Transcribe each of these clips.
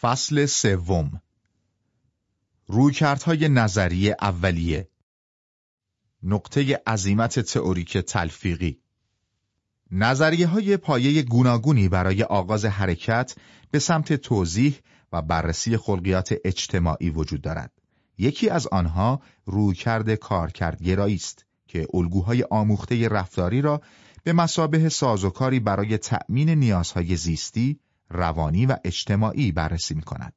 فصل سوم. رویکردهای نظری اولیه. نقطه عظیمت تئوریک تلفیقی. نظریه های پایه گوناگونی برای آغاز حرکت به سمت توضیح و بررسی خلقیات اجتماعی وجود دارد. یکی از آنها رویکرد کارکردگرایی است که الگوهای آموخته رفتاری را به مسابه سازوکاری برای تأمین نیازهای زیستی، روانی و اجتماعی بررسی می کند.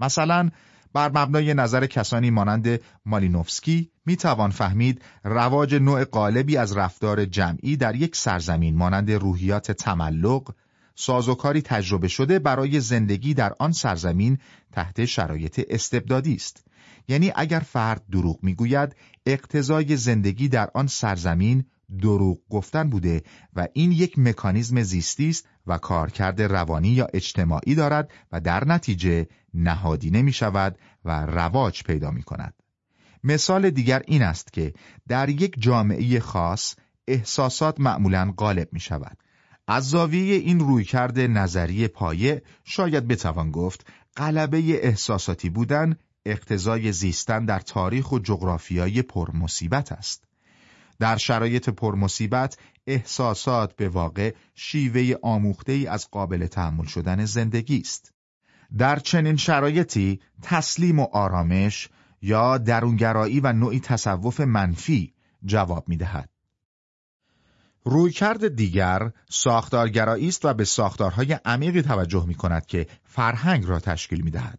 مثلا بر مبنای نظر کسانی مانند مالینوفسکی می توان فهمید رواج نوع قالبی از رفتار جمعی در یک سرزمین مانند روحیات تملق سازوکاری تجربه شده برای زندگی در آن سرزمین تحت شرایط استبدادی است یعنی اگر فرد دروغ می‌گوید اقتضای زندگی در آن سرزمین دروغ گفتن بوده و این یک مکانیزم زیستی است و کارکرد روانی یا اجتماعی دارد و در نتیجه نهادینه می شود و رواج پیدا می کند. مثال دیگر این است که در یک جامعه خاص احساسات معمولا غالب می شود. از زاویه این رویکرد نظری پایه شاید بتوان گفت غلبه احساساتی بودن اقتضای زیستن در تاریخ و جغرافیای پرمصیبت است. در شرایط پرمصیبت احساسات به واقع شیوه آموخته ای از قابل تحمل شدن زندگی است. در چنین شرایطی تسلیم و آرامش یا درونگرایی و نوعی تصوف منفی جواب می دهد. رویکرد دیگر ساختارگرایی است و به ساختارهای عمیقی توجه می کند که فرهنگ را تشکیل می دهد.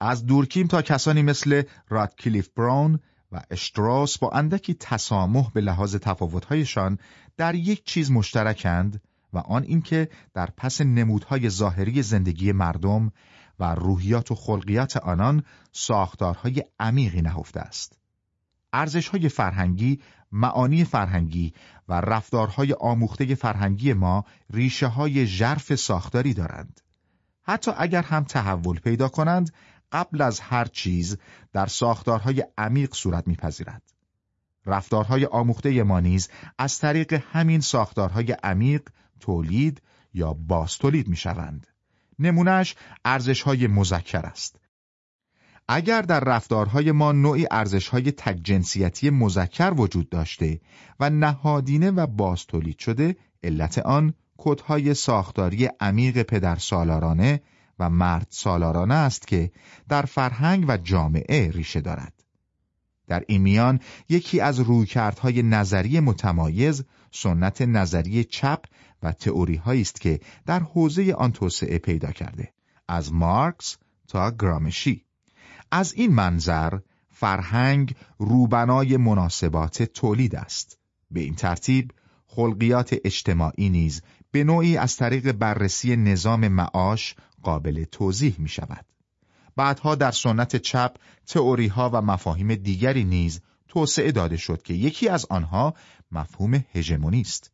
از دورکیم تا کسانی مثل رادکلیف براون و اشتراس با اندکی تسامح به لحاظ تفاوتهایشان در یک چیز مشترکند و آن اینکه در پس نمودهای ظاهری زندگی مردم و روحیات و خلقیات آنان ساختارهای عمیقی نهفته است. ارزشهای فرهنگی، معانی فرهنگی و رفتارهای آموخته فرهنگی ما ریشه های ژرف ساختاری دارند. حتی اگر هم تحول پیدا کنند، قبل از هر چیز در ساختارهای عمیق صورت میپذیرد. رفتارهای آموخته ما نیز از طریق همین ساختارهای عمیق تولید یا باز تولید می شوند. نمونهش ارزشهای مذکر است. اگر در رفتارهای ما نوعی ارزشهای تکجنسیتی مذکر وجود داشته و نهادینه و باز تولید شده علت آن کدهای ساختاری عمیق پدر سالارانه و مرد سالارانه است که در فرهنگ و جامعه ریشه دارد. در این میان یکی از رویکردهای نظری متمایز سنت نظری چپ و تئوری است که در حوزه آن توسعه پیدا کرده. از مارکس تا گرامشی. از این منظر فرهنگ روبنای مناسبات تولید است. به این ترتیب خلقیات اجتماعی نیز به نوعی از طریق بررسی نظام معاش قابل توضیح می شود. بعدها در سنت چپ تئوری ها و مفاهیم دیگری نیز توسعه داده شد که یکی از آنها مفهوم هژمونی است.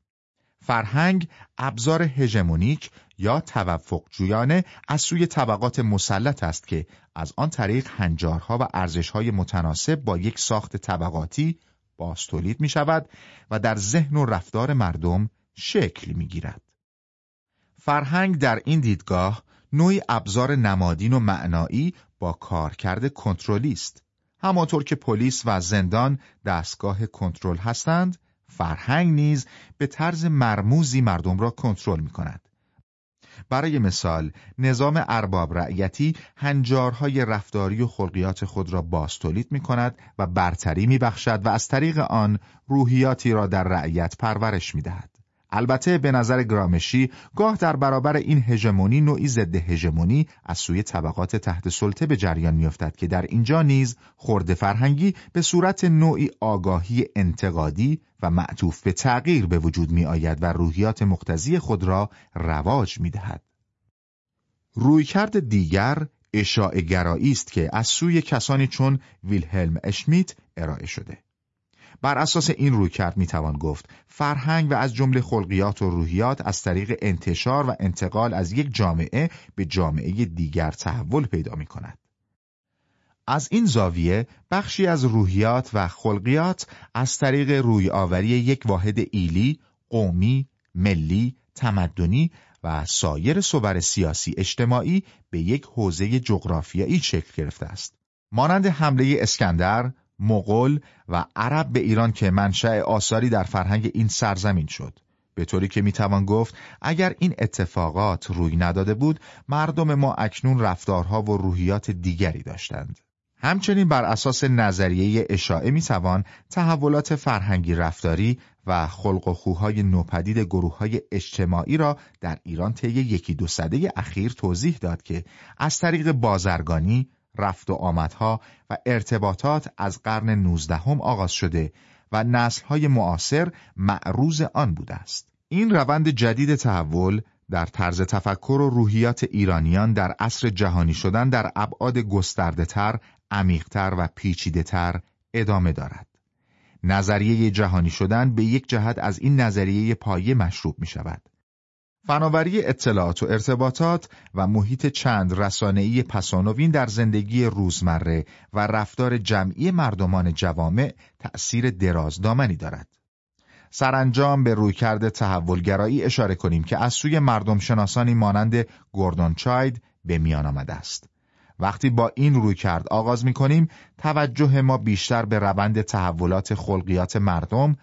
فرهنگ ابزار هژمونیک یا توفق جویانه از سوی طبقات مسلط است که از آن طریق هنجارها و ارزشهای متناسب با یک ساخت طبقاتی باز تولید می شود و در ذهن و رفتار مردم شکل می گیرد. فرهنگ در این دیدگاه نوعی ابزار نمادین و معنایی با کارکرد کنترلی است. همانطور که پلیس و زندان دستگاه کنترل هستند، فرهنگ نیز به طرز مرموزی مردم را کنترل می کند. برای مثال نظام ارباب رعیتی هنجارهای رفتاری و خلقیات خود را باستولید می کند و برتری می بخشد و از طریق آن روحیاتی را در رعیت پرورش می دهد. البته به نظر گرامشی گاه در برابر این هژمونی نوعی ضد هژمونی از سوی طبقات تحت سلطه به جریان میافتد که در اینجا نیز خورده فرهنگی به صورت نوعی آگاهی انتقادی و معطوف به تغییر به وجود می آید و روحیات مختزی خود را رواج می دهد. رویکرد دیگر اشاع گرایی است که از سوی کسانی چون ویلهلم اشمیت ارائه شده. بر اساس این رویکرد می‌توان گفت فرهنگ و از جمله خلقیات و روحیات از طریق انتشار و انتقال از یک جامعه به جامعه دیگر تحول پیدا می کند. از این زاویه بخشی از روحیات و خلقیات از طریق روی آوری یک واحد ایلی، قومی، ملی، تمدنی و سایر صور سیاسی اجتماعی به یک حوزه جغرافیایی شکل گرفته است. مانند حمله اسکندر، مغول و عرب به ایران که منشأ آثاری در فرهنگ این سرزمین شد. به طوری که می‌توان گفت اگر این اتفاقات روی نداده بود مردم ما اکنون رفتارها و روحیات دیگری داشتند. همچنین بر اساس نظریه اشاعه می‌توان تحولات فرهنگی رفتاری و خلق و خوهای نوپدید گروه های اجتماعی را در ایران طی یکی دو سده اخیر توضیح داد که از طریق بازرگانی، رفت و آمدها و ارتباطات از قرن نوزدهم آغاز شده و نسلهای معاصر معروض آن بوده است. این روند جدید تحول در طرز تفکر و روحیات ایرانیان در عصر جهانی شدن در ابعاد گسترده عمیقتر و پیچیدهتر ادامه دارد. نظریه جهانی شدن به یک جهت از این نظریه پایه مشروب می شود. فناوری اطلاعات و ارتباطات و محیط چند رسانه‌ای پسانوین در زندگی روزمره و رفتار جمعی مردمان جوامع تأثیر درازدامنی دارد. سرانجام به رویکرد تحولگرایی اشاره کنیم که از سوی مردم شناسانی مانند گوردون چاید به میان آمده است. وقتی با این روی کرد آغاز می کنیم توجه ما بیشتر به روند تحولات خلقیات مردم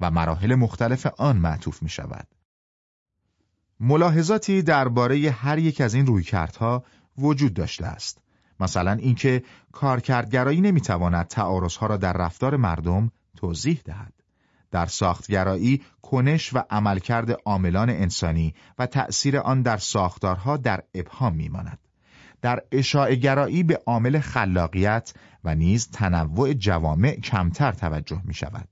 و مراحل مختلف آن معطوف می شود. ملاحظاتی درباره هر یک از این رویکردها وجود داشته است. مثلا اینکه کارکردگرایی نمی‌تواند تعارضها را در رفتار مردم توضیح دهد. در ساختگرایی کنش و عملکرد عاملان انسانی و تأثیر آن در ساختارها در ابهام میماند. در اشاعگرایی به عامل خلاقیت و نیز تنوع جوامع کمتر توجه می شود.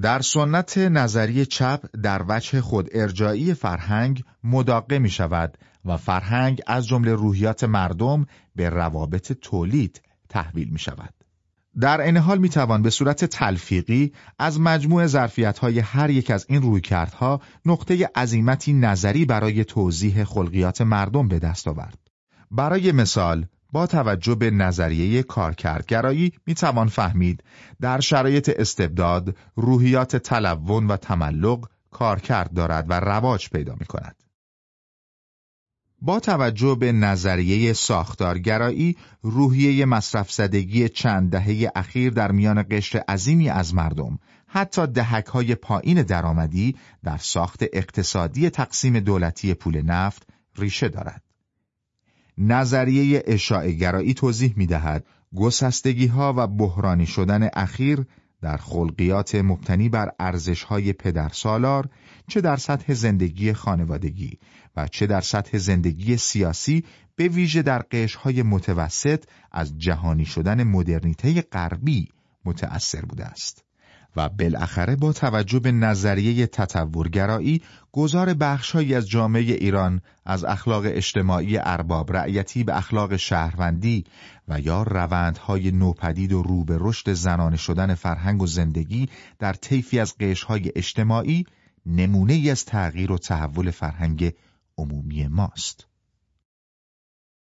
در سنت نظری چپ در وجه خود ارجایی فرهنگ مداقه می شود و فرهنگ از جمله روحیات مردم به روابط تولید تحویل می شود. در این حال می توان به صورت تلفیقی از مجموع ظرفیت های هر یک از این رویکردها نقطه عظیمتی نظری برای توضیح خلقیات مردم به دست آورد. برای مثال با توجه به نظریه کارکردگرایی می توان فهمید در شرایط استبداد روحیات تلون و تملق کارکرد دارد و رواج پیدا می کند. با توجه به نظریه ساختارگرایی روحیه مصرف زدگی چند دهه اخیر در میان قشر عظیمی از مردم حتی دهک های پایین درآمدی در ساخت اقتصادی تقسیم دولتی پول نفت ریشه دارد. نظریه اشاعگرایی توضیح می دهد گسستگی ها و بحرانی شدن اخیر در خلقیات مبتنی بر ارزش های پدر سالار چه در سطح زندگی خانوادگی و چه در سطح زندگی سیاسی به ویژه در های متوسط از جهانی شدن مدرنیته غربی متأثر بوده است. و بالاخره با توجه به نظریه تطورگرایی گذار بخشهایی از جامعه ایران از اخلاق اجتماعی ارباب رعیتی به اخلاق شهروندی و یا روندهای نوپدید و رو به رشد زنانه شدن فرهنگ و زندگی در طیفی از قشرهای اجتماعی نمونه ای از تغییر و تحول فرهنگ عمومی ماست.